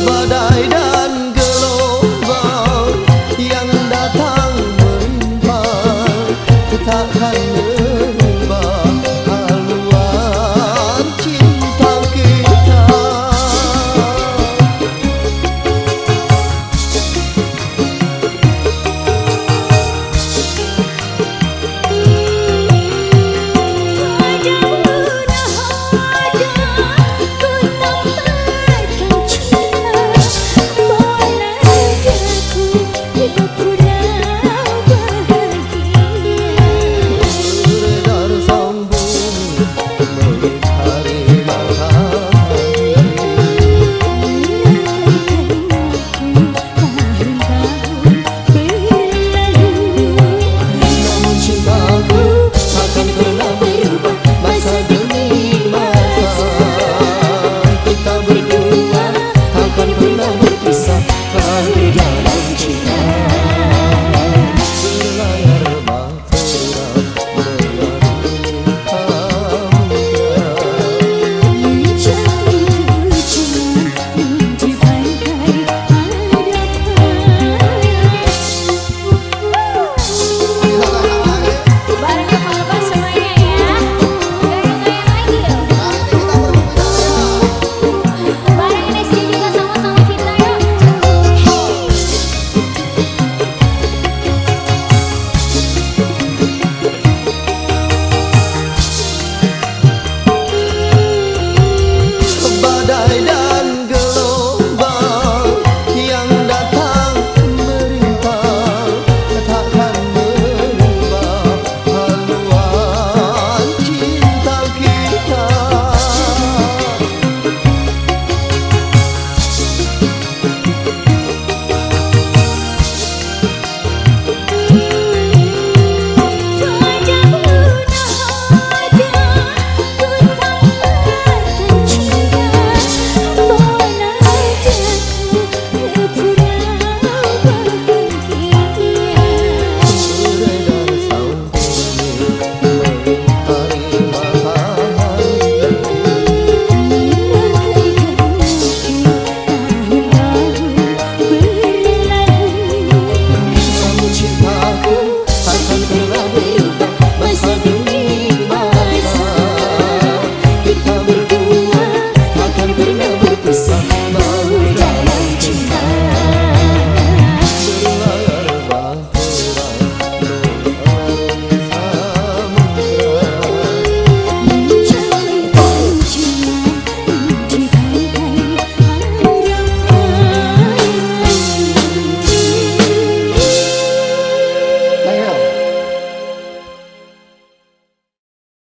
Bada dan gelombang yang datang Tak